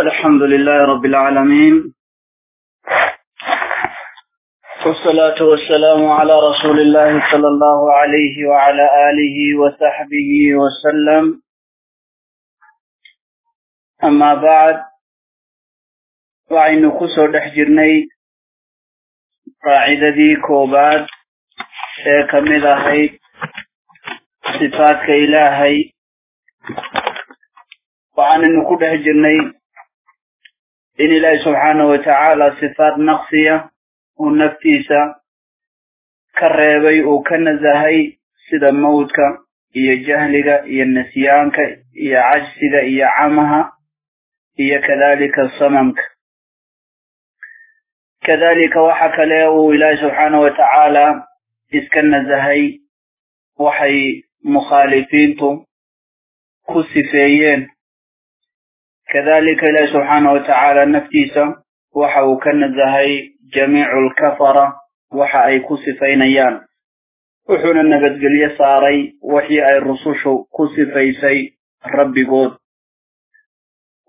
الحمد لله رب العالمين. والصلاة والسلام على رسول الله صلى الله عليه وعلى آله وصحبه وسلم. أما بعد وعين كسر دحجرني قاعدة كوباد. كمل هي صفات إلهي. وعن دحجرني in إن الله سبحانه وتعالى صفات نقصية ونفتيسة كالريبي وكالنزهي سيد الموتك إيا جهلك إيا النسيانك إيا عجسك إيا عمها إيا كذلك الصممك كذلك وحك له إله سبحانه وتعالى إذ كان زهي وحي مخالفينتم كسفيين. كذلك إلى سبحانه وتعالى نفتيسا وحاو كنزهي جميع الكفرة وحا أي كسفين أيان وحونا النبت قليا صاري وحي أي الرسوش كسفي سي ربي قود.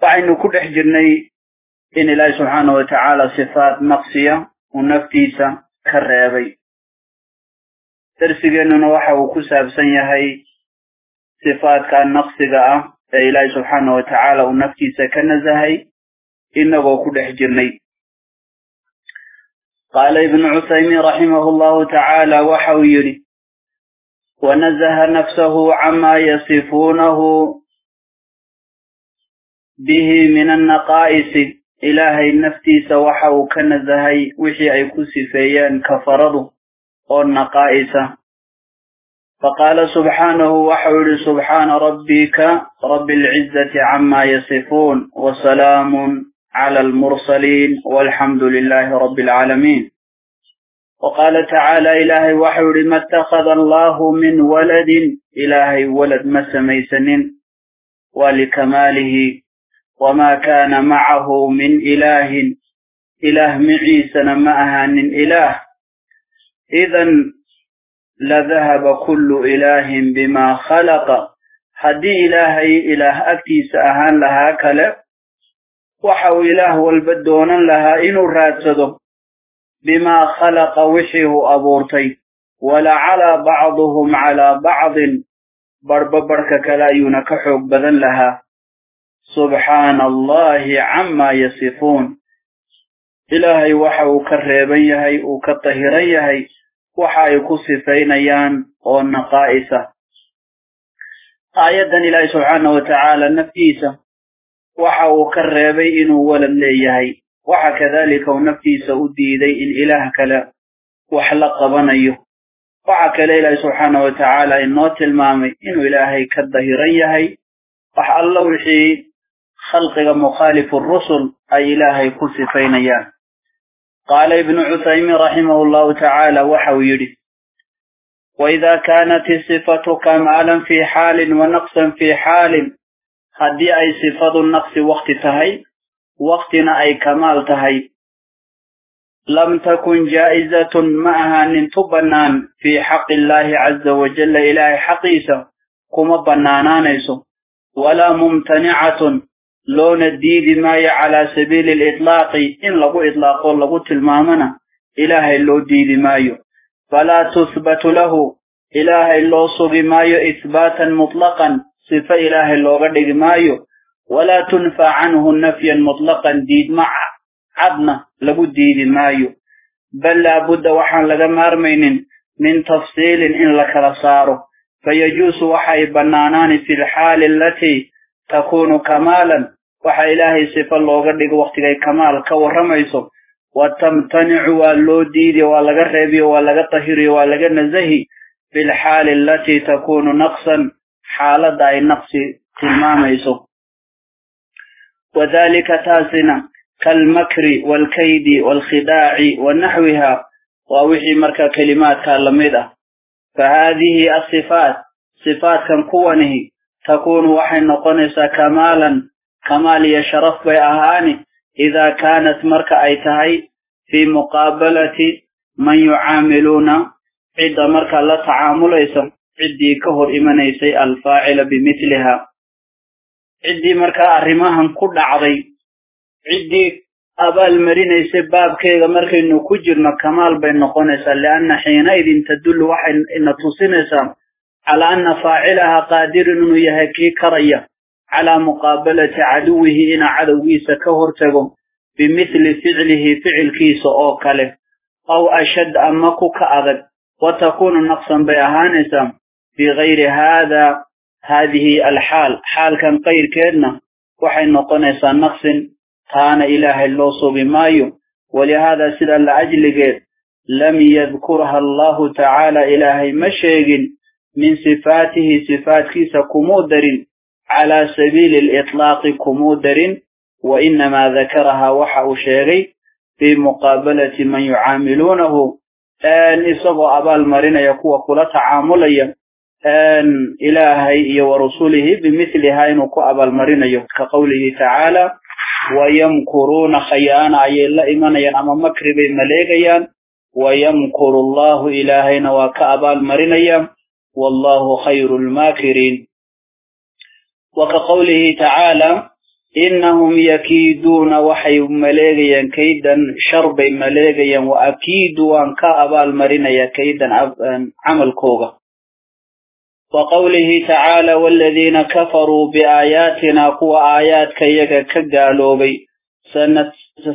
فعين كل حجرني إن الله سبحانه وتعالى صفات مقصية ونفتيسا كريبي ترسيقين نوحا وكسف سنيهي صفات كان مقصدة إلهي سبحانه وتعالى ونفتي سكن زهي إنه كده حجرني قال ابن عثيم رحمه الله تعالى وحويري ونزه نفسه عما يصفونه به من النقائص إلهي نفتي سوحه كنزهي وحي أيكو سفيان كفرضه والنقائصه فقال سبحانه وحول سبحان ربك رب العزة عما يصفون وسلام على المرسلين والحمد لله رب العالمين. وقال تعالى إلهي وحول ما اتخذ الله من ولد إلهي ولد ما سميسن ولكماله وما كان معه من إله إله معيسن معها من إله إذا لذهب كل إله بما خلق. هدي إلهي إله أكتيس أهان لها كلا. وحو إله والبدون لها إنو راتسده بما خلق وحيه أبورتي. ولا على بعضهم على بعض. برببرك كلا ينكحك بذن لها. سبحان الله عما يصفون. إلهي وحو كريبيهي وكطهريهي ay ku sifaynayaan oo naqaa'isa aayaddan ilaahi subxaana watacaala naftiisa waxa uu ka reebay inuu walad leeyahay waxa kadalika uu naftiisa u diiday in ilaah kale wax la qabanayo waxa kale ilaahi subxaana watacaala inoo tilmaamay inuu ilaahay ka dahiran yahay wax alla wixii khalqiga mukhaalifu rusul ay ilaahay ku sifaynayaan قال ابن عثيمين رحمه الله تعالى وحو يدي وإذا كانت الصفة كمالا في حال ونقصا في حال هدي أي صفة النقص وقت تهي وقتنا أي كمال تهي. لم تكن جائزة معها ننتبنان في حق الله عز وجل إله حقيسة كما بنانانيس ولا ممتنعة لون الديد ماي على سبيل الإطلاق إن لغو إطلاق لغو تلمامنا إله لو ديد مايو فلا تثبت له إله لو صغ مايو إثباتا مطلقا صفة إله لو غدق مايو ولا تنفى عنه نفيا مطلقا ديد مع عدنا لغو ديد مايو بل لابد وحن لغا مارمين من تفصيل إن لك لصاره فيجوز وحي بنانان في الحال التي تكون كمالا. وحا إلهي سيف الله قردك وقتك كمال كورميسو. وتمتنع واللوديد واللغربي واللغطهري واللغنزهي بالحال التي تكون نقصا. حالة داي نقص تلماميسو وذلك تاسنا كالمكر والكيد والخداع ونحوها. ووحي مركا كلمات كالمدة فهذه الصفات. صفات كان قوانه تكون وحي نقنس كمالا كمال يشرف بأهاني إذا كانت مرك أيتهي في مقابلة من يعاملون عند مرك لا تعامل إيسا عندي كهر إمن إيسي الفاعل بمثلها. عندي مرك أرماهن كل عضي. عندي أبا المرين إيسي باب كيغا مرك إنو كجرنا كمال بين نقنس لأن حينئذ تدل وحي إن تصنسا على أن فاعلها قادر أن يهكي كريا على مقابلة عدوه إن عدوه سكهرته بمثل فعله فعل كيس أو كله. أو أشد أمك كأغد وتكون نقصا بيهانسا غير هذا هذه الحال. حال كان قير كيرنا. وحين نقنسا نقص كان إله اللوصو بمايو. ولهذا سر الأجل لم يذكرها الله تعالى إلهي مشيق من صفاته صفات خيسة كمودر على سبيل الإطلاق كمودر وإنما ذكرها وحأ شيغي في مقابلة من يعاملونه. أن إصبع أبا المرين يقوى قل تعاملي أن إلهي ورسوله بمثل هاي نقوى أبا المرين كقوله تعالى ويمكرون خيانا أي الله إمانا ينعم مكربين مليغيان. ويمكر الله إلهين وكأبا المرين يمكرون والله خير الماكرين. وكقوله تعالى إنهم يكيدون وحي ملايغيا كيدا شرب ملايغيا وأكيدوا أن كأبا المرين كيدا عمل كوغا. وقوله تعالى والذين كفروا بآياتنا قوى آيات كيكا كالوبي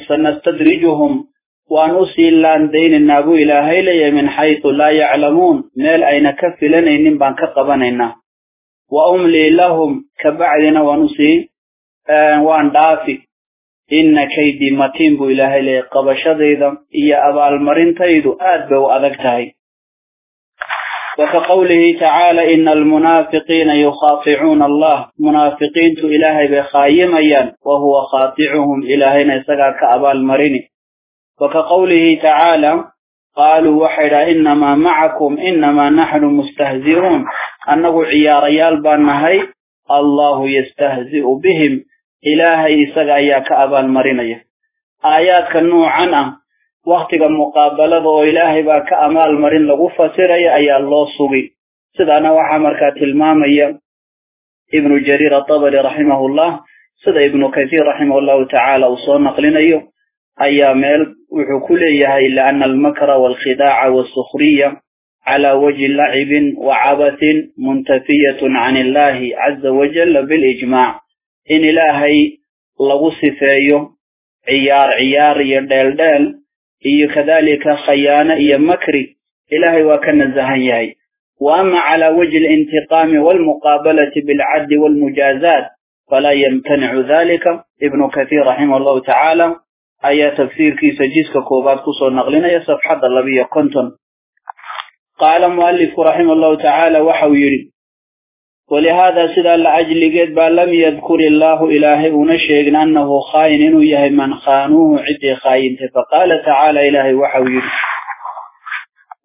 سنستدرجهم وانوسي اللان دين النابو إلى لي من حيث لا يعلمون. ميل أين كفي لنا إن نبان كقبنين وأملي لهم كبعدنا وانوسي آه، وان دافي. إن كيدي متين بو إلهي لي قبشة ديدا. إيا أبا المرين تيدو آدب بو وكقوله تعالى إن المنافقين يخاطعون الله. منافقين تو إلهي بخايميا وهو خاطعهم إلهي نيسكا كأبا المريني وكقوله تعالى قالوا وحيرا إنما معكم إنما نحن مستهزئون. أنه عيار يالبان هاي الله يستهزئ بهم. إلهي سقع يا كأبا المريني آيات كنوع عنا وقت المقابلة وإلهي با كأبا المرين لغفة سيري أي الله صبي سيدنا وحمر كاتل مامي ابن جرير الطبري رحمه الله. سيد ابن كثير رحمه الله تعالى وصول نقلنا يوم أي ميل وحكول يهي لأن المكر والخداع والسخرية على وجه لعب وعبث منتفية عن الله عز وجل بالإجماع. إن إلهي لغو سفايو عيار عيار يردال دال إي كذلك خيانة إي مكري إلهي وكان الزهيهي وأما على وجه الانتقام والمقابلة بالعد والمجازات فلا يمتنع ذلك. ابن كثير رحمه الله تعالى أي تفسير كيس جيسك كوبات كسو نغلين أي صفحة اللبية كنتم قال المؤلف رحمه الله تعالى وحو يريد ولهذا سيدا لعجل قد با لم يذكر الله إلهي ونشيقن أنه خاين إنو يهي من خانوه عدي خاين فقال تعالى إلهي وحو يريد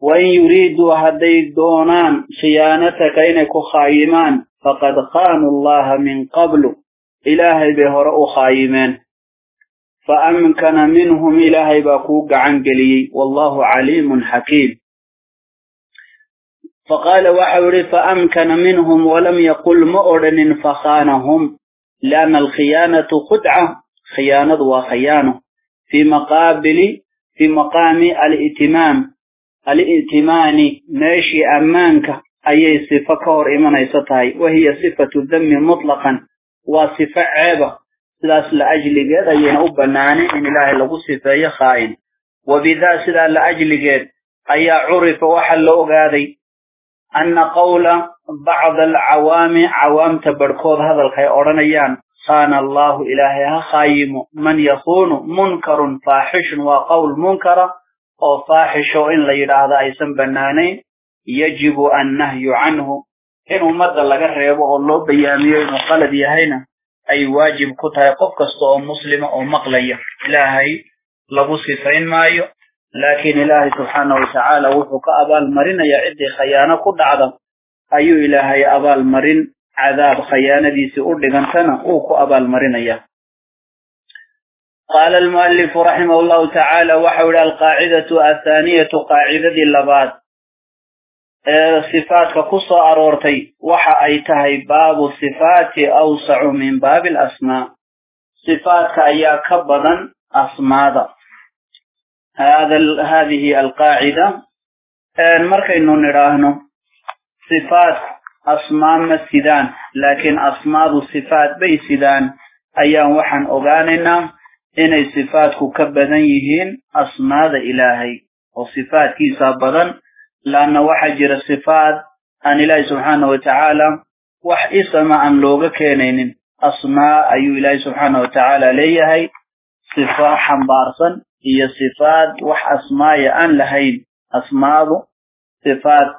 وإن يريد وهدي الدونان صيانتك إنك خايمان فقد خانوا الله من قبل. إلهي بهرأ خايمان minhum ilaahay baa kuu gacan geliyey wallahu caliimun xakiim فقال وحوري فأمكن منهم ولم يقل مؤرن فخانهم لأن الخيانة خدعة خيانة وخيانة في مقابل في مقام الائتمام الائتمان ماشي أمانك أي صفة كور إيمان وهي صفة الذم مطلقا وصفة عيبة. سلاس لأجل قد أي نوبناني إن الله لغو صفة يخائن وبذا سلا لأجل قد أي عرف وحل أغاذي أن قول بعض العوام عوام تبركوض هذا الخير أورانيان خان الله إلهي خايم من يخون منكر فاحش وقول منكر أو فاحش إن لا يرى أيسا بنانين يجب النهي عنه. إنه مدى لغا ريبه الله بياميه إنه أي واجب كتها يقف كستو أو مسلمة أو مقلية. إلهي لبوسي فإن مايو. لكن إلهي سبحانه وتعالى وفق أبا المرين يعدي خيانة كد عظم أي إلهي أبا المرين عذاب خيانة دي سؤول لغن سنة أوكو أبا المرين يا. قال المؤلف رحمه الله تعالى وحول القاعدة الثانية قاعدة اللبات ee sifaadka ku soo aroortay. Waxa ay tahay baabu sifaati awsacu min baabi alasmaa. صفاتك أيا كبدا أسمادا هذا هذه القاعدة مركا إنه نراهنه صفات أسماء مسيدان لكن أسماء صفات بي سيدان أيا وحن أغاننا إن صفاتك كبدا يهين أسماء إلهي وصفات كيسا بدن لأن وحجر الصفات أن الله سبحانه وتعالى وح اسم أن لوغا كينين. أسماء أي الله سبحانه وتعالى ليهي صفة حنبارسا هي صفات وح أن لهين. أسماء صفات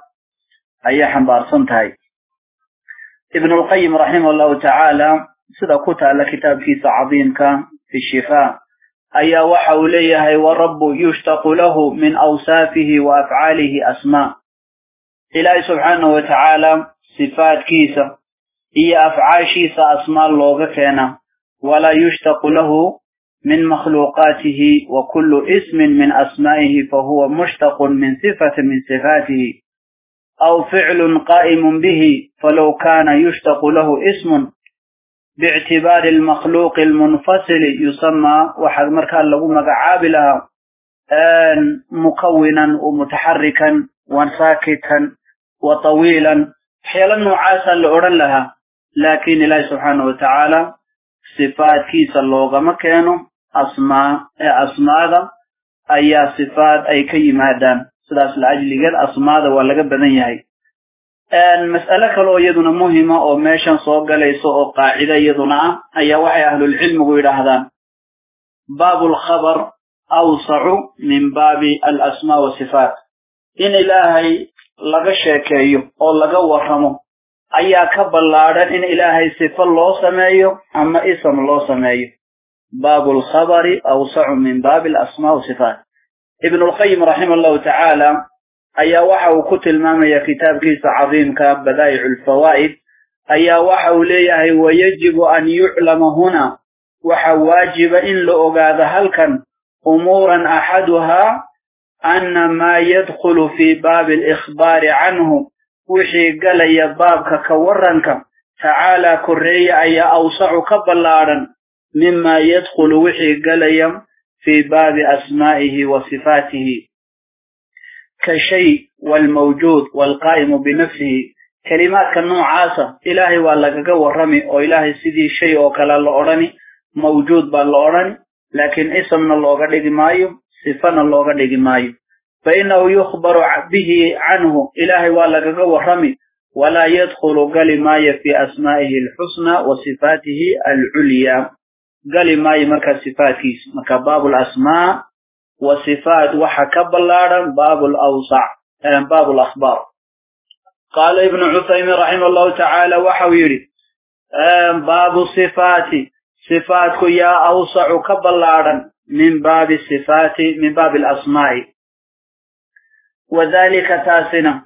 أي حنبارسا تهي. ابن القيم رحمه الله تعالى سيدا كتا لكتاب كيس عظيم كان أي ليه والرب يشتق له من أوصافه وأفعاله أسماء. إلهي سبحانه وتعالى صفات كيسة. هي أفعال شيسة أسماء الله كينا. ولا يشتق له من مخلوقاته وكل اسم من أسمائه فهو مشتق من صفة من صفاته. أو فعل قائم به فلو كان يشتق له اسم باعتبار المخلوق المنفصل يسمى وحد مركان له مقعاب لها مكونا ومتحركا وساكتا وطويلا. حيلا نعاسا لأورا لها لكن الله سبحانه وتعالى صفات كيس اللغة مكانه أسماء أسماء أي صفات أي كي مادان سلاس الأجل قد أسماء ولا قد بدن المسألة كلو يدنا مهمة أو ماشان صوغة ليسو أو قاعدة يدنا أي وحي أهل العلم غير هذا باب الخبر أوسع من باب الأسماء والصفات إن إلهي لغا شاكي أو لغا وخمو أي أكبر لارا إن إلهي صف الله سمايو أما إسم الله سمايو باب الخبر أوسع من باب الأسماء والصفات ابن القيم رحمه الله تعالى أي وحو كتل ماما يا كتاب كيس عظيم كاب بدايع الفوائد أي وحو ليه ويجب أن يعلم هنا وحو واجب إن لأغاد هلكا امورا أحدها أن ما يدخل في باب الإخبار عنه وحي قال يا بابك كورنك تعالى كري أي اوسع كبلارا مما يدخل وحي قال في باب أسمائه وصفاته. كشيء والموجود والقائم بنفسه. كلمات كالنوع عاسة إلهي والله ورمي أو إلهي سيدي شيء وكلا الأوراني موجود بالأوراني لكن اسمنا الله قد مايو صفنا الله قد مايو. فإنه يخبر به عنه. إلهي والله ورمي. ولا يدخل قال ماي في أسمائه الحسنى وصفاته العليا. قال ماي مكا صفاته مكا باب الأسماء. وصفات وحكب اللارا باب الأوسع باب الأخبار. قال ابن عثيمين رحمه الله تعالى وحويري باب الصفات. صفاتك يا أوسع كبلارا من باب الصفات من باب الأسماء. وذلك تاسنا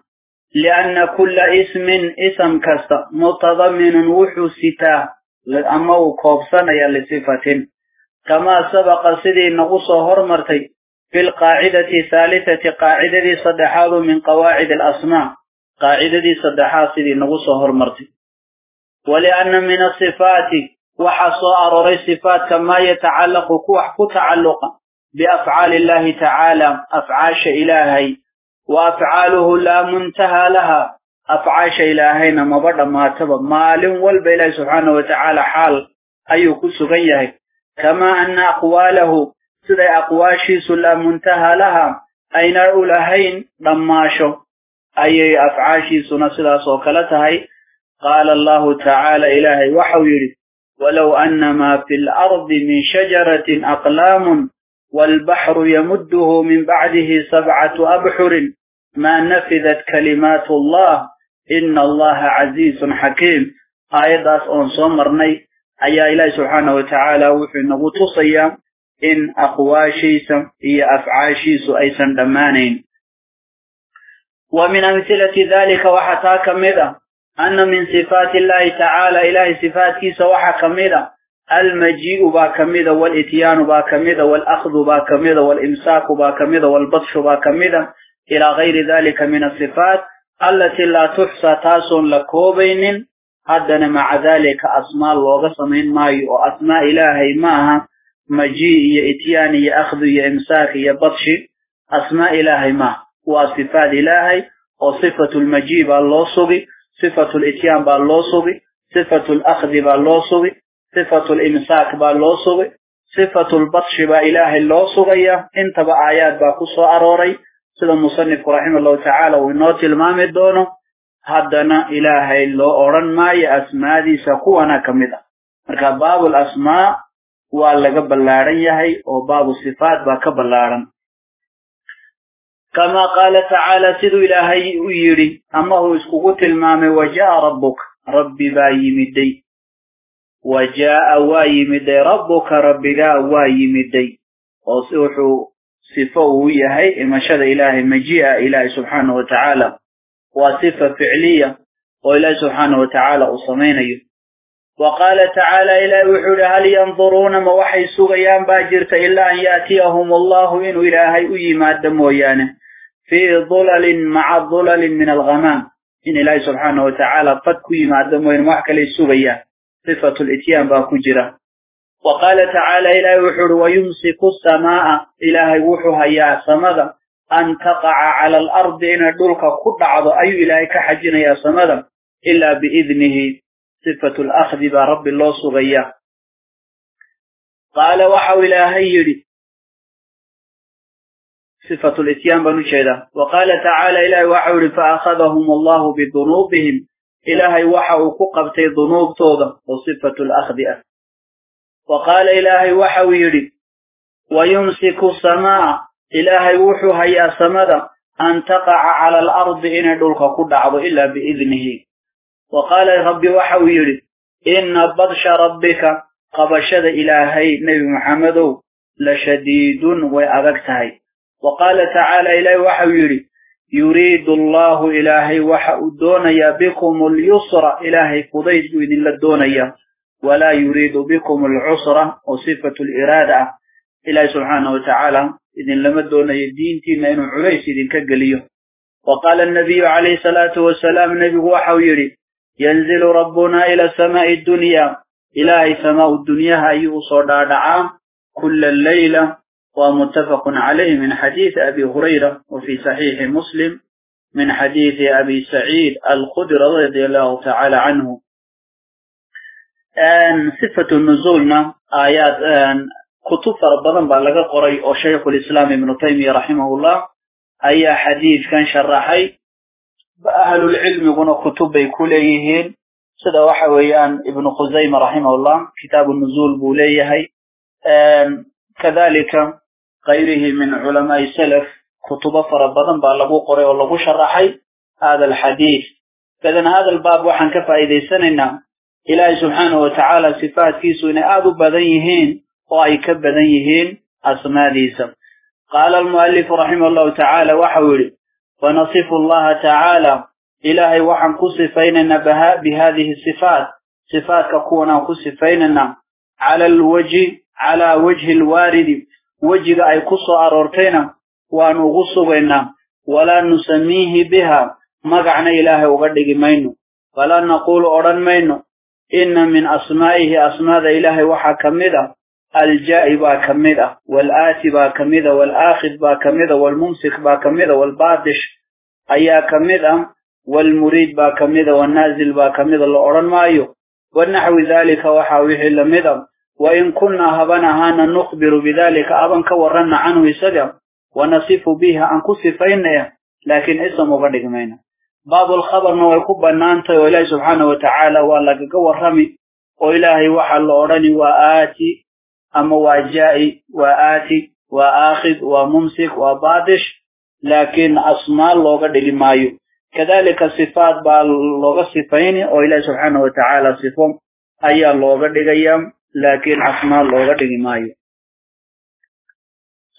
لأن كل اسم اسم كستا متضمن وحو ستا أما كوبسنا لصفة. كما سبق سيدي نغص هرمرتي في القاعدة ثالثة قاعدة صدحات من قواعد الأسماء. قاعدة صدحات سيدي نغص هرمرتي. ولأن من الصفات وحصى أروري صفات كما يتعلق كوح كتعلق بأفعال الله تعالى أفعاش إلهي. وأفعاله لا منتهى لها. أفعاش إلهينا مبدا ما تبا. مال والبيلا سبحانه وتعالى حال أي كسغيه كما أن أقواله سدى أقواشي لا منتهى لها أين الأولهين ضماشو أي أفعاشي سنسلا صوكلتها قال الله تعالى إلهي وحويري ولو أن ما في الأرض من شجرة أقلام والبحر يمده من بعده سبعة أبحر ما نفذت كلمات الله إن الله عزيز حكيم آيات أن صمرني أي إله سبحانه وتعالى إن أقواشيس هي أفعاشيس أيسا دمانين. ومن أمثلة ذلك وحتى كمذا أن من صفات الله تعالى إله صفات كيس وحكمذا المجيء باكمذا والإتيان باكمذا والأخذ باكمذا والإمساك باكمذا والبطش باكمذا إلى غير ذلك من الصفات التي لا تحصى تاس لكوبين iyo ityaan iyo akhdu iyo imsaak iyo badshi asmaa ilaahay مجيء يا اتياني يا أخذ يا إمساك يا بطش أسماء إلهي ما واصفات إلهي أو صفة المجيء باللوصوغي صفة الإتيان باللوصوغي صفة الأخذ باللوصوغي صفة الإمساك باللوصوغي صفة البطش با اله اللوصوغي. انت با آيات با قصو أروري. سيد المصنف رحمه الله تعالى ونوت المام الدونو هدنا اله اللو أورن ما يا أسماء دي سقوانا كمدا باب الأسماء waa laga ballaadhan yahay oo baabu qaala tacaala siduu ilaahay u yidhi ama uu iskugu tilmaamay wajaa rabbuk rabbi baa yimiday wajaa'a waa yimiday rabbuka rabbigaa waa yimiday oo wuxuu sifo uu yahay imashada ilaahay majii'a ilaahay subxaanahu wa tacaala waa وقال تعالى إلى وحود هل ينظرون موحي سغيان باجرة إلا أن يأتيهم الله إن إلهي أيما الدمويان في ظلل مع ظلل من الغمام. إن إلهي سبحانه وتعالى قد كيما الدموين وحكى للسغيان صفة الإتيان باكجرة وقال تعالى إلى وحود ويمسك السماء. إلهي وحوها يا سمد. أن تقع على الأرض إن دلك كل عض أي إلهي كحجين يا سمد. إلا بإذنه. صفة الأخذ برب الله صغيا قال وحو إلهي يريد. صفة الإتيان بن شيدا وقال تعالى إلهي وحو فأخذهم الله بذنوبهم. إلهي وحو ققبتي ذنوب طوضا وصفة الأخذ وقال إلهي وحو يري ويمسك السماء. إلهي وحو هيا سمدا أن تقع على الأرض إن دلخ كدعو إلا بإذنه. وقال ربي وحوي إن بطش ربك قبشد إلهي نبي محمد لشديد وأغكتهي. وقال تعالى إلهي وحوي يريد. الله إلهي وحأ الدونيا بكم اليسر. إلهي قضيت بإذن الله الدونيا ولا يريد بكم العسر وصفة الإرادة. إلهي سبحانه وتعالى إذن لم الدونيا الدين تينا إنه عليس إذن كقليه وقال النبي عليه الصلاة والسلام نبي وحوي يريد. ينزل ربنا إلى سماء الدنيا. إلى سماء الدنيا هاي صدى دعام كل الليلة ومتفق عليه من حديث أبي هريرة وفي صحيح مسلم من حديث أبي سعيد الخدر رضي الله تعالى عنه. أن صفة النزولنا آيات أن كتب ربنا بلغ قري أو شيخ الإسلام ابن تيمية رحمه الله أي حديث كان شرحي أهل العلم يقولون كتب بيكوليهين سدى وحويان ابن خزيمة رحمه الله كتاب النزول بوليه كذلك غيره من علماء سلف كتب فربضا بألقوا قرية وألقوا شرحي هذا الحديث. فإذن هذا الباب وحن كفى إذا سننا إلهي سبحانه وتعالى صفات كيسو إن أبو بذيهين وأيكب بذيهين أسمى ليسا قال المؤلف رحمه الله تعالى وحوري ونصف الله تعالى. إلهي وحن قصفيننا بهذه الصفات. صفات كقونا قصفيننا على الوجه على وجه الوارد. وجه أي قصة أرورتين ونغصبنا ولا نسميه بها. مقعنا إلهي وقدق مينو. ولا نقول أرن مينو. إن من أسمائه أسماء إلهي وحا كمده الجائي با كميدا والآتي با كميدا والآخذ با كميدا والممسك با كميدا والبادش أيا كميدا والمريد با كميدا والنازل با كميدا لأوران مايو. والنحو ذلك وحاويه لميدا وإن كنا هبنهانا نخبر بذلك أبا كورنا عنه سجم ونصف بها أنكس فإنه لكن اسم مبارك مينا. باب الخبر نوى الكبة نانتا وإله سبحانه وتعالى وإله رمي وإله وحا الله رني وآتي أما واجائي وآتي وآخذ وممسك وبادش لكن أسماء لغة دلمايو. كذلك صفات باللغة صفين وإلى سبحانه وتعالى صفهم أي لغة دلمايو لكن أسماء لغة دلمايو.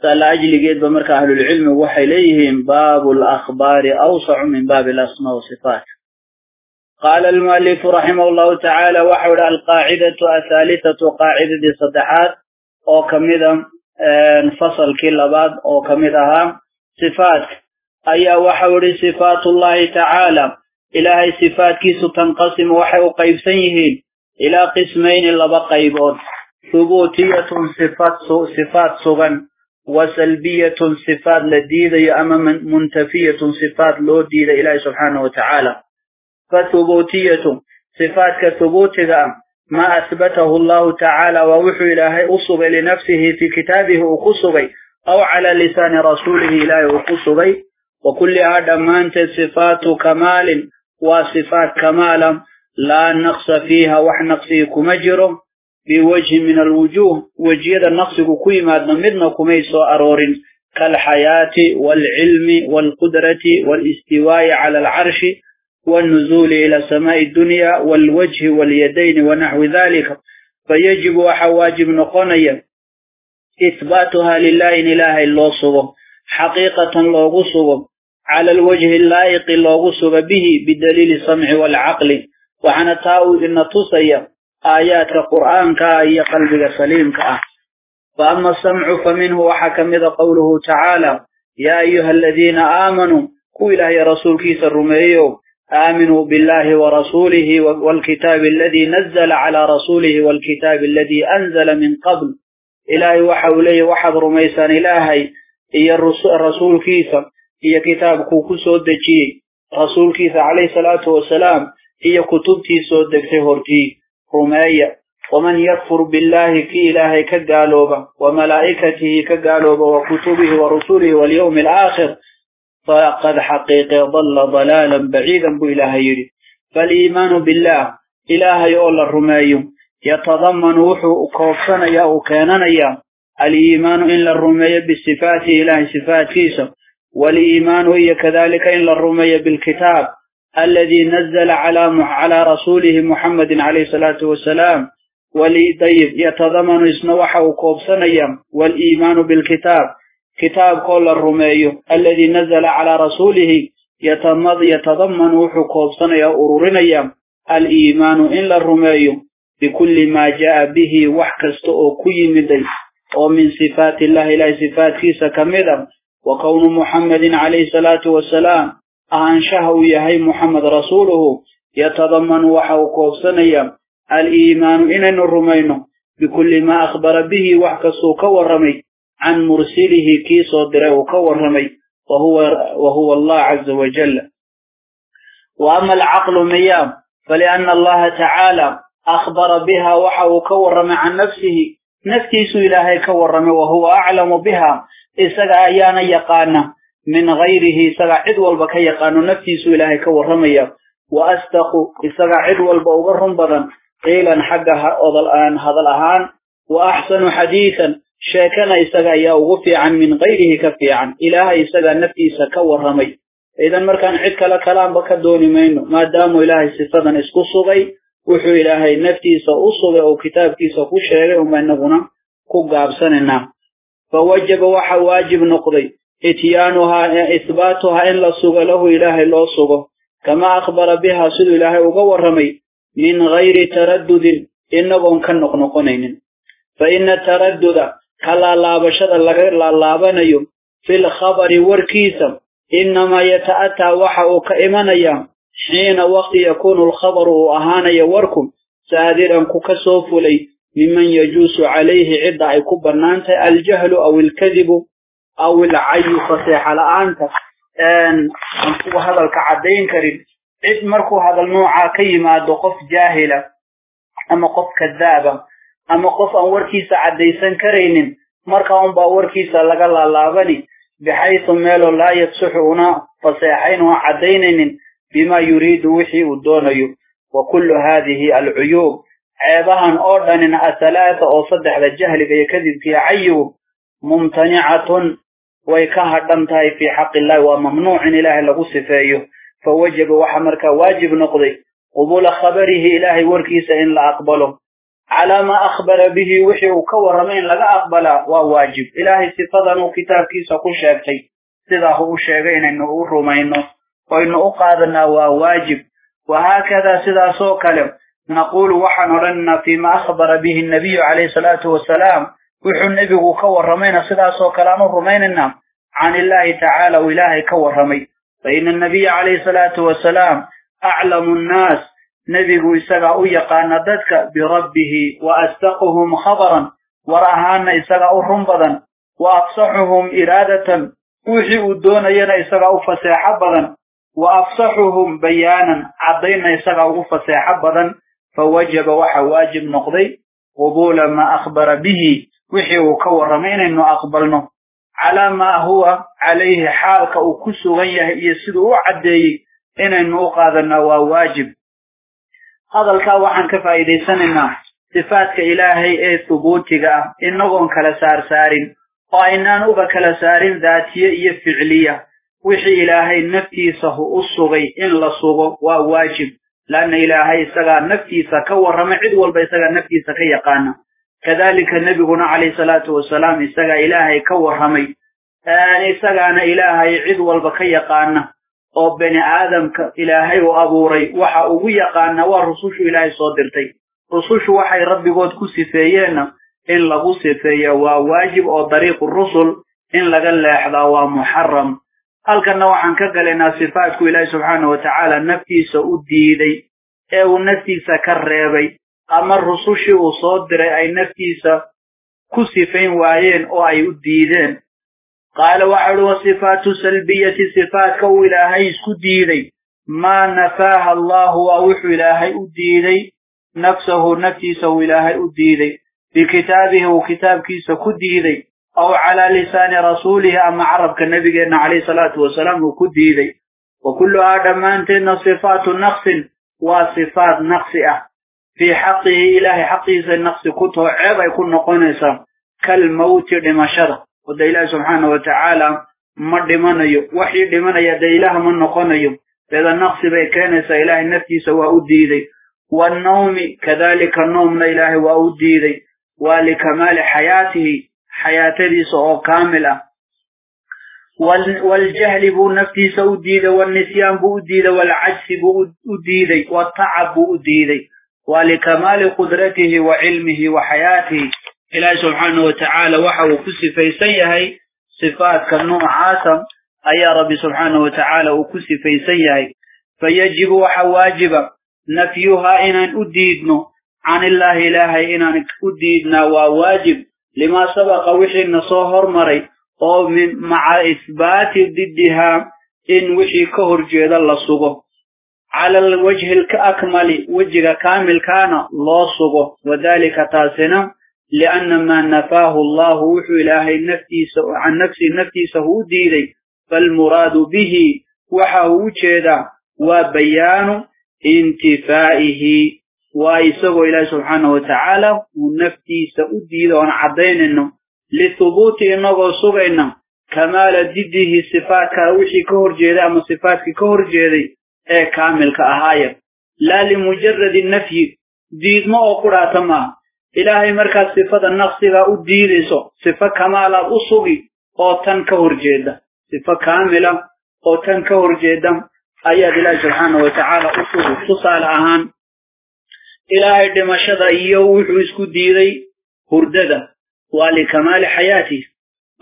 سألاجل قيد بمرك أهل العلم وحي ليهم باب الأخبار أوصع من باب الأسماء والصفات. قال المؤلف رحمه الله تعالى وحول القاعدة الثالثة قاعدة صدحات oo oo kamida fasalkii labaad oo kamid ahaa sifaatka ayaa waxau ihi sifaat ullahi tacaala ilaahay sifaadkiisu tanqasimu waxay u qaybsan yihiin ilaa qismayni laba qaybood hubuutiyatun sifaad sugan wa salbiyatun sifaad la diidayo ama muntafiyatun sifaad loo diiday ilaahay subxaanahu watacaala fahubuutiyatu ما أثبته الله تعالى ووحو إلهي أصب لنفسه في كتابه أقصب أو على لسان رسوله إلهي أقصب وكل عدم أنت صفات كمال وصفات كمالا لا نقص فيها وحنقص كمجر وجه من الوجوه. وجيد النقص كويما نمدنا كميس وأرور كالحياة والعلم والقدرة والإستواء على العرش والنزول إلى سماء الدنيا والوجه واليدين ونحو ذلك. فيجب وحا واجب نقونيا إثباتها لله إن إله إلا صبه حقيقة لوغو صبه على الوجه اللائق لوغو صبه به بدليل السمع والعقل. وعن تاو إن تصيا آيات القرآن كأي قلبك سليم كأه. فأما السمع فمنه وحكم إذا قوله تعالى يا أيها الذين آمنوا كو إلهي رسول كيس الرميو. آمنوا بالله ورسوله والكتاب الذي نزل على رسوله والكتاب الذي أنزل من قبل. إلهي وحولي وحد رميسان إلهي. إيا الرسول كيسا. إيا كتاب كوكو سودجي رسول كيسا عليه الصلاة والسلام. إيا كتبتي سودك هورتي رمية ومن يكفر بالله في إلهي كقالوبة. وملائكته كقالوبة. وكتبه ورسوله واليوم الآخر. فقد حقيقة ضل ضلالا بعيدا بو إلهي يري فالإيمان بالله إلهي أولا الرمي يتضمن وحو كوفسنا يا وكاننا يا. الإيمان إلا الرمي بالصفات إله صفات كيسا والإيمان هي كذلك إلا الرمي بالكتاب. الذي نزل على على رسوله محمد عليه الصلاة والسلام. ولطيب يتضمن اسم وحو كوفسنا يا. والإيمان بالكتاب. كتاب قول الرمي الذي نزل على رسوله يتضمن وحكوب صنع أرورنيا الإيمان إلا الرمي بكل ما جاء به وحكست كي مدي ومن صفات الله إلى صفات كيسا كمدا وكون محمد عليه الصلاة والسلام أنشه يهي محمد رسوله يتضمن وحكوب صنع الإيمان إن الرمين بكل ما أخبر به وحكست كورمي. عن مرسله كي صدره وكورمي وهو, وهو الله عز وجل. وأما العقل ميام فلأن الله تعالى أخبر بها وحو كورم عن نفسه. نفسه إلهي كورم وهو أعلم بها. إسقى أيانا يقانا من غيره سقى عدوال بك يقان نفسه إلهي كورمي وأستق إسقى عدوال بأغرهم بدن قيلا حقها الآن هذا الأهان وأحسن حديثا شاكنا إساقا يوغفي عن من غيره كفي عن. إله إساقا نفي إساقا ورمي إذن مركان حكا لكلام بك دوني مينو ما دام إله إستفادا إسكو صغي وحو إله نفي إساقو صغي أو كتاب إساقو شاكي وما إنهنا كقاب سننا فوجب وحا نقضي. إتيانها إثباتها إن لصغ له إله إلا صغه كما أخبر بها سيد إله وقور رمي. من غير تردد إنه كان نقنقنين. فإن التردد كلا لا لغير لابنيو في الخبر وركيس إنما يتأتى وحاو كإمانيا حين وقت يكون الخبر أهانا وركم. سادرا أنكو لي ممن يجوس عليه عدة. عدع كبرنانت الجهل أو الكذب أو العي. فصيح على أنت. أن أنكو هذا الكعبين كريم. إذ مركو هذا النوع كيما دقف جاهلة أما قف كذابا. Ama qof aan warkiisa caddaysan karaynin markaa unbaa warkiisa laga laalaabani bixaysu meeloo laa yafsuxu una faseexayn una caddaynaynin bima yuriidu wixii uu doonayo wa kullu haadihi alcuyuub ceebahan oo dhanin asalaata oo saddexda jahliga iyo kadibka iyo cayigu mumtanicatun way ka hadhan tahay fii xaqi illahi waa mamnuuc in ilaahay lagu sifeeyo fawajaba waxa markaa waajib noqday qubula khabarihi ilaahay warkiisa in la aqbalo على ما أخبر به وحي وكور رمين لغا أقبل وواجب إلهي سفضل وكتاب كيسا كشاب شيء هو أشيغين إنه أرمينه وإنه أقاذنا وواجب وهكذا سدا سوكلم نقول وحن رن فيما أخبر به النبي عليه الصلاة والسلام. وحن النبي وكور من سدا سوكلم أرميننا عن الله تعالى وإلهي كور رمين فإن النبي عليه الصلاة والسلام أعلم الناس. نبيه إساق أويقان ذاتك بربه وأستقهم خبرا ورأهان إساق أرنبضا وأفصحهم إرادة وحي أدونينا إساق أفصيحة بضا وأفصحهم بيانا عضينا إساق أفصيحة بضا فوجب وحواجب نقضي قبول ما أخبر به وحي أكور رمينا إنه أقبلنا على ما هو عليه حالك أكسو غيه يسدو عدي إنه أقاذنا وواجب هذا الكوحان كفايدي سننا صفاتك إلهي اي ثبوتك إنغون كالسار سارين وإنان أبا كالسارين ذاتية إيه فعلية وحي إلهي نفتيسه أصغي إن لصغو وواجب لأن إلهي سغا نفتيسة كور رمعيد والبيسغا نفتيسة كيقانا كذلك النبي هنا عليه الصلاة والسلام سغا إلهي كور رمعيد أن سغانا إلهي عيد والبيسغا oo bani aadamka ilaahay u abuuray waxa ugu yaqaana waa rusushu ilaahay soo dirtay rusushu waxay rabbigood ku sifeeyeenna in lagu sifeeya waa waajib oo dariiqu rusul in laga leexdaa waa muxaram halkanna waxaan ka galaynaa sifaatku ilaahi subxaana wa tacaala naftiisa u diiday ee uu naftiisa ka reebay ama rusushii uu soo diray ay naftiisa ku sifayn waayeen oo ay u diideen قال وعلو صفات سلبية صفات كو إلهي سكديري ما نفاها الله ووح إلهي أديري نفسه نفسي سو إلهي أديري كتابه وكتاب كيس كديري أو على لسان رسوله أما عرب كالنبي عليه الصلاة والسلام كديري وكل آدم أنت صفات نقص وصفات نقص في حقه إلهي حقه النقص كتو عيب يكون نقونيسا كالموت لمشرق ودليله سبحانه وتعالى ما دمنا يو وحي دمنا يا دليله من نقنا يو فإذا نقص بكان سإله نفسي سوى أوديدي والنوم كذلك النوم لإله وأوديدي ولكمال حياته حياته سوى كاملة. والجهل بو نفسي سوديد والنسيان بو أوديد والعجس بو أوديدي والتعب بو أوديدي ولكمال قدرته وعلمه وحياته. إلهي سبحانه وتعالى وحو كسي فيسيهي صفات كالنوع عاصم أي ربي سبحانه وتعالى وكسي فيسيهي فيجب وحواجب نفيها إن أديدنا عن الله إلهي إن أديدنا وواجب لما سبق وحي نصوهر مري أو من مع إثبات ضدها إن وحي كهر جيد الله صغه على الوجه الأكمل وجه كامل كان الله صغه وذلك تاسنا. لأن ما نفاه الله وحو إلهي عن نفسي نفسي سهودي لي فالمراد به وحاو جيدا وبيان انتفائه. وإيسه إلى سبحانه وتعالى ونفسي سهودي لي ونعدين أنه لثبوت النظر صغينا كمال جده صفات كروشي كهر جيدا أما صفات كهر جيدا إيه كامل كأهاية. لا لمجرد النفي. ديد ما أقرأ تماما إلهي مركا صفة النقص إذا أدي لسه صفة كمالة أصغي. قوتن كهرجيدة صفة كاملة. قوتن كهرجيدة أياد الله سبحانه وتعالى أصغي. تصال أهان. إلهي دمشد إيوه حسك ديري. هرددا. ولكمال حياتي.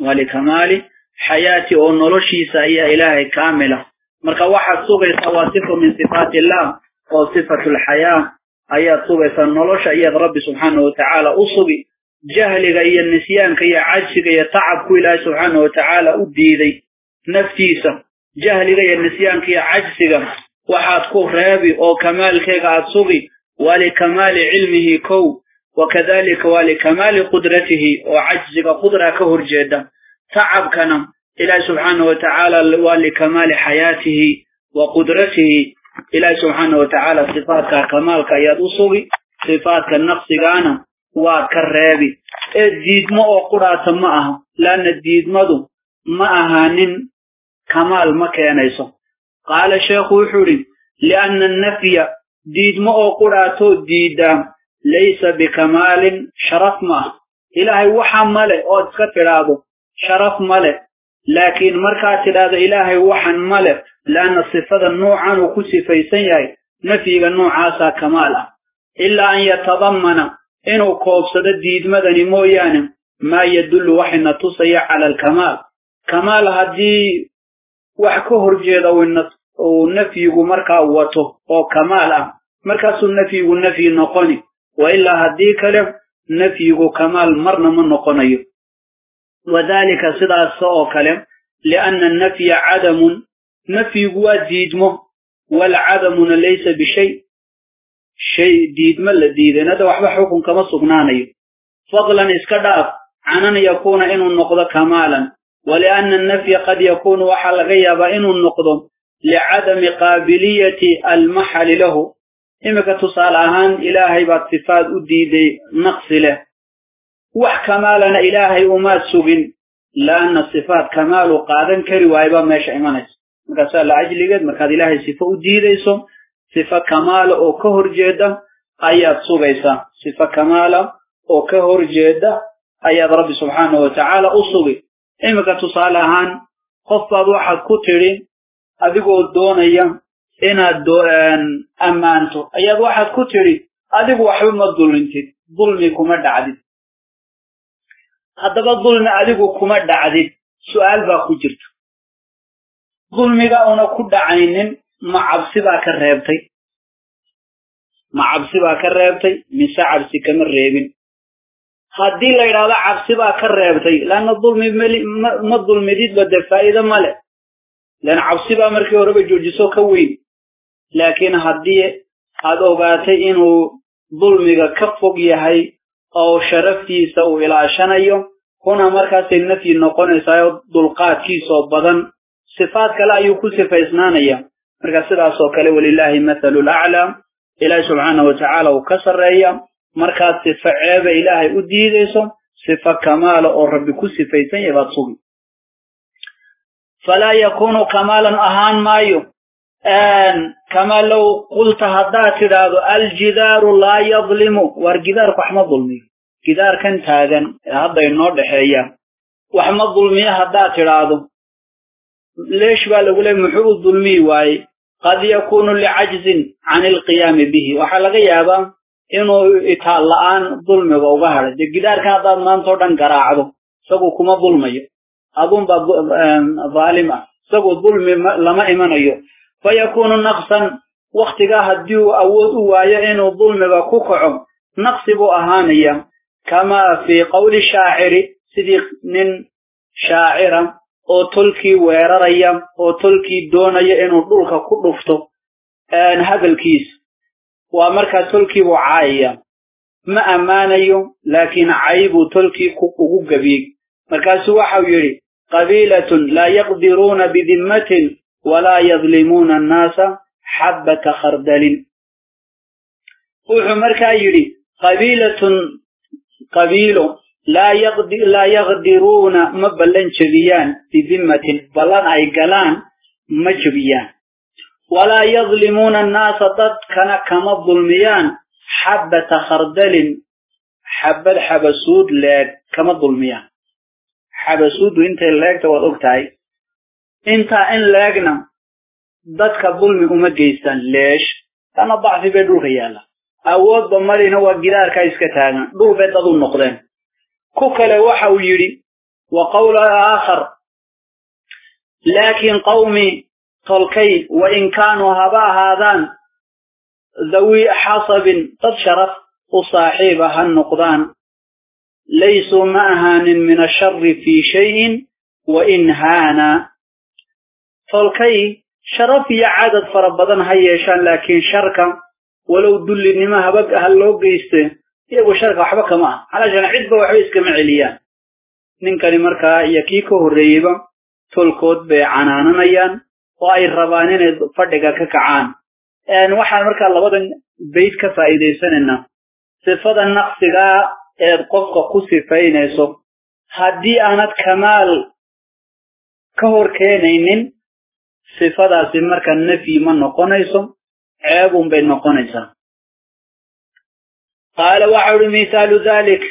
ولكمال حياتي. ونرشي سأيا إلهي كاملة. مركا واحد صغي. صواصف من صفات الله. وصفة الحياة. Ayaad sugaysaa nolosha ayaad rabbi subxaana wa tacaala u sugi jahliga iyo nisyaanka iyo cajsiga iyo tacabku ilaahay subxaana wa tacaala u diiday naftiisa jahliga iyo nisyaanka iyo cajsiga waxaad ku reebi oo kamaalkeega aad sugi waa likamaali cilmihi kow wakadalika waa likamaali qudratihi oo cajziga qudra ka horjeeda tacabkana ilaahi subxaana wa tacaala waa likamaali xayaatihi wa qudratihi إلهي سبحانه وتعالى صفاتك كمالك يا أصوغي صفاتك النقصك أنا وكرابي الديد ما أقرأ سماءه أه، لأن الديد ما دو ما أهانن كمال ما كان يسو. قال الشيخ وحوري لأن النفي ديد ما أقرأ تو ديد ليس بكمال شرف ما. إلهي وحا ملي أو تكفر شرف ملي لكن مركات هذا إله حن ملك لأن صفات النوع عنه كسي نفي النوع عاسا كمالا. إلا أن يتضمن إنه كوب سدديد مدني مويان ما يدل وحن تصيع على الكمال. كمال هدي وحكوه رجيدا ونفيق مركا وطه أو كمالا. مركز النفي والنفي النقوني. وإلا هدي كلم نفيق كمال من النقونيه وذلك صدى الصوكلم لأن النفي عدم نفي هو ديدمه والعدم ليس بشيء شيء ديدم الذي ندى وحب حكم كما صغناني فضلا اسكداف عن أن يكون إن النقض كمالا. ولأن النفي قد يكون وحل غياب إنه النقض لعدم قابلية المحل له. إما كتصال أهان إلهي باتفاد أدي دي نقص له. Wax kamaalana ilaahay umaad sugin laanna sifaat kamaalu qaadan kari waayo baa meesha imanaysa markaasaa la ajligeed markaad ilaahay sifo u diidayso sifa kamaala oo ka horjeeda ayaad sugaysaa sifa kamaala oo ka horjeeda ayaad rabbi subxaanahu watacaala u sugi iminka tusaale ahaan qof baad waxaad ku tidhi adigoo doonaya inaad ammaanto ayaad waxaad ku tidhi adigu waxba ma dulmintid dulmi kuma dhacdid haddaba dulmi adigu kuma dhacdid su'aal baa ku jirta dulmiga una ku dhacaynin ma cabsi baa ka reebtay ma cabsi baa ka reebtay mise cabsi kama reebin haddii la yidhahdo cabsi baa ka reebtay laanna dulmi ma dulmididba dee faa'iido ma leh lan cabsi baa markii horeba joojiso ka weyn laakiin haddii aad ogaatay inuu dulmiga ka fog yahay oo sharaftiisa uu ilaashanayo kuna markaasay nafyi noqonaysaa dulqaadkiisoo badan sifaad kale ayuu ku sifaysnaanaya marka sidaasoo kale walilaahi mathalu laclaa ilaahi subxaanahu watacaala uu ka sarreeya markaad sifa ceeba ilaahay u diidayso sifa kamaala oo rabbi ku sifaysan yahay baad sugi kamaalan ahaan maayo kamaa low qulta haddaad tidhaahdo aljidaaru laa yadlimu waar gidaarku wax ma dulmiyo gidaarkan taagan hadda inoo dhexeeya wax ma dulmiyo haddaad tidhaahdo leesh baa lagu leey muxuu u dulmiyi waaye qad yakuunu licajzin can ilqiyaami bihi waxaa laga yaabaa inuu itaal la'aan dulmiga uga hadhay dee gidaarkan haddaad maantao dhan garaacdo isagu kuma dulmayo adunbaa dhaalim ah isagu dulmi lama imanayo fayakuunu naqsan waktigaa haddii uu awood u waayo inuu dulmiga ku kaco naqsi buu ahaanaya كما في قول الشاعر صديق من شاعرا أو تلكي ويرريا أو تلكي دونيا انو دولكا كدفتو ان آه، الكيس. وامركا تلقي وعايا ما أماني لكن عيب تلقي كوكو غبيك مركاس وحو يري قبيلة لا يقدرون بذمة ولا يظلمون الناس حبة خردل. وحو مركا قبيلة قبيل لا يغد لا يغدرون مبلن جبيان بذمه بلان أي غلان مجبيان ولا يظلمون الناس ضد كان كما الظلميان حبة خردل حبة حبسود لا كما الظلميان. حبسود انت لاغت وادغتاي إنت إن لاغنا ضد كظلم أمة جيسان ليش؟ أنا ضعف بين رياله awoodba marina waa gidaarkaa iska taagan dhul bay dad u noqdeen ku kale waxa uu yidhi wa qawla aakhar laakiin qawmii tolkay wa in kaanuu haba ahaadaan dhawi xasabin dad sharaf u saaxiiba ha noqdaan laysuu ma ahaanin min ashari fii shayin wa in haana tolkay sharaf iyo haba ha loo geyste iyagu sharka waxba kama ah xalaashana cidba waxba iskama celiyaan ninkani markaa iyo kii ka horreeyeyba tolkood bay canaananayaan oo ay rabaan inay fadhiga ka kacaan waxaan markaa labadan bayd ka faa'iidaysanaynaa sifada naqsigaa eed qofka ku sifaynayso haddii aanad kamaal ka hor keenaynin sifadaasi marka nafyi ma noqonayso عيب بين مقونيسا قال وعر مثال ذلك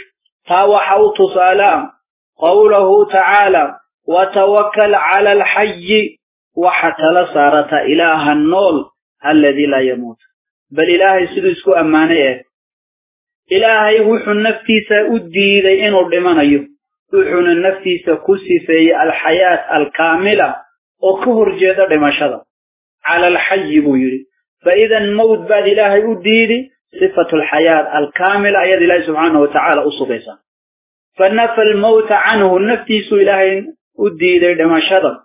فوحوت سلام قوله تعالى وتوكل على الحي وحتل صارت إله النول الذي لا يموت. بل إله سلسكو أماني إلهي وحن نفتي سأدي ذيئن ربمان أيه وحن نفتي سكسي في الحياة الكاملة. وكفر جيدا لما على الحي بو يريد فإذا الموت بعد إله يؤديه صفة الحياة الكاملة يد الله سبحانه وتعالى أصبحت فنفى الموت عنه نفتيس إله يؤديه لما شرب.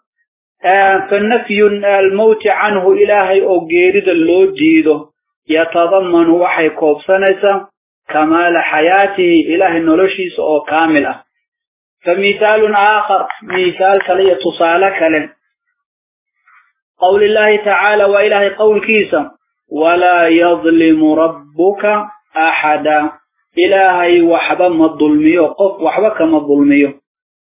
آه، فنفي الموت عنه إله أجيرد اللوديده يتضمن وحي كوفسنة كمال حياته إله النلوشيس أو كاملة. فمثال آخر مثال كلية تصالك لن قول الله تعالى وإله قول كيسا ولا يظلم ربك أحدا. إلهي وحبا ما الظلمي وقف وحبك ما الظلمي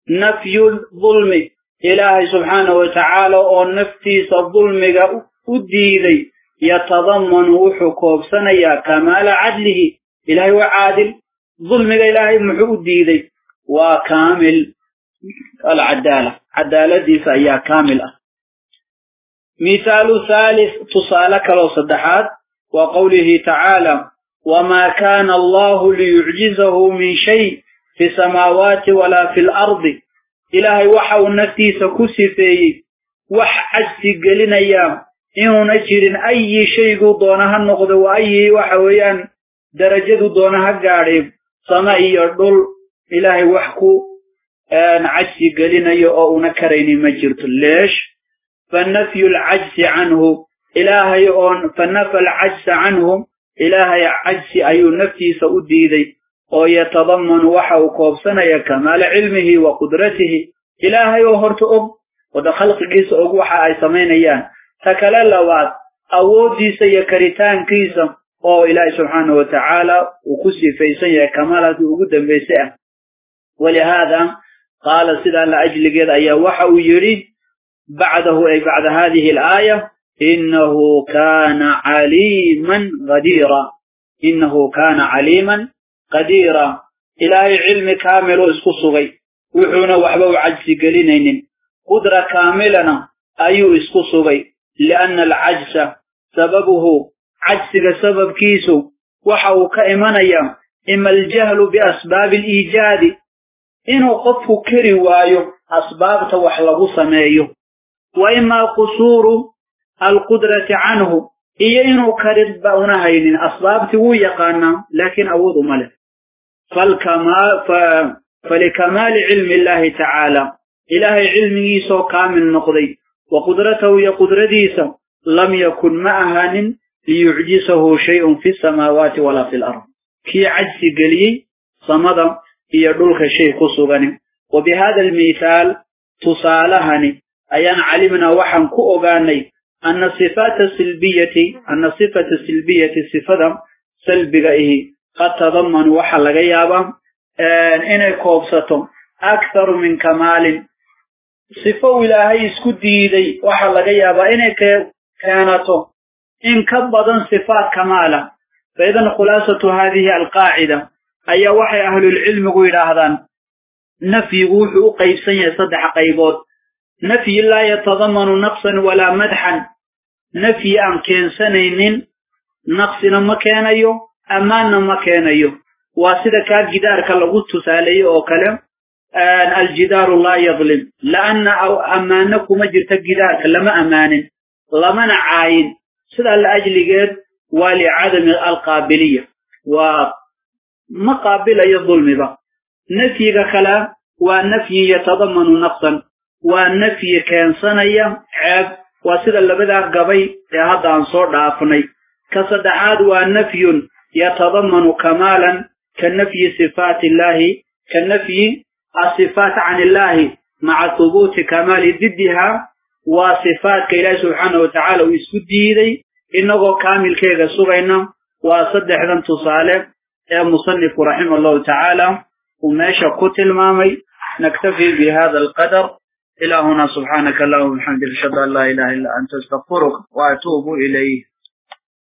نفي الظلم إلهي سبحانه وتعالى ونفتيس الظلم أديدي يتضمن وحكوب سنيا كمال عدله. إلهي وعادل ظلم إلهي محوديدي وكامل العدالة. عدالة ديسا يا كاملة. مثال ثالث تصالك لصدحات وقوله تعالى وما كان الله ليعجزه من شيء في السماوات ولا في الأرض إلهي وحاو النفتي سكسفي وحاج تقلين أيام إنه نجر أي شيء دونها النقض وأي وحويا درجة دونها قارب سماء يردل إلهي وحكو أن عجز قلين أيها أو نكريني مجرد ليش؟ فنفي العجز عنه. إلهي أون فنفى العجز عنه. إلهي عجز أي نفي سؤدي ذي أو يتضمن وحاو كوفسنا يا كمال علمه وقدرته. إلهي أهرت أب وده خلق كيس أقوحا أي سمين أيان تكالا لواد أودي سيا كيسا. أو إلهي سبحانه وتعالى وكسي فيسن يا كمالة وقودا فيسئة ولهذا قال سيدان لأجل قيد أي وحاو يريد بعده أي بعد هذه الآية إنه كان عليما غديرا إنه كان عليما قديرا. إلهي علم كامل إسقصغي وحونا وحبو عجز قلينين قدرة كاملنا أيو إسقصغي لأن العجز سببه عجز سبب كيسو. وحو كإمانيا إما الجهل بأسباب الإيجاد. إنه قفه كريوايو أسباب توحلق سمايو وإما قصور القدرة عنه. إي إيهن كرد بأنا هين أصلاب قانا لكن أوض ملك. فالكمال ف... فلكمال علم الله تعالى. إله علم سو كامل نقضي. وقدرته يقدر ديسا لم يكن معها ليعجزه شيء في السماوات ولا في الأرض. كي عجس قليل صمد يدلخ شيء قصوغني. وبهذا المثال تصالهني أيان علمنا وحن كؤغاني أن صفات السلبية أن صفة السلبية صفة سلبية قد تضمن وحل غيابا آه، إن الكوبسة أكثر من كمال. صفة إلى هاي سكدي وحل غيابا إن كانت إن كبضا صفات كمالا. فإذا خلاصة هذه القاعدة. أي وحي أهل العلم غير هذا نفي غوح قيب سنة صدح قيبوت. نفي لا يتضمن نقصا ولا مدحا. نفي أن كان سنين نقص ما كان يوم أمان ما كان يوم واسدة كالجدار كالغوت سالي أو كلام الجدار لا يظلم. لأن أو أمانك مجرت الجدار كلما أمان لمن عاين. سدى الأجل قد ولعدم القابلية. ومقابلة يظلم نفي كلام ونفي يتضمن نقصا. ونفي كانسانيا عاب وسيدا لبدا قبي تهدى عن صور دافني كصدحاد ونفي يتضمن كمالا كنفي صفات الله كنفي الصفات عن الله مع ثبوت كمال ضدها وصفات كيلا سبحانه وتعالى ويسكدي إنه كامل كيغا سبعنا وصدح ذن تصالح يا مصنف رحمه الله تعالى وماشى قتل مامي نكتفي بهذا القدر إلهنا سبحانك اللهم وبحمدك أشهد أن لا إله إلا أنت أستغفرك وأتوب إليه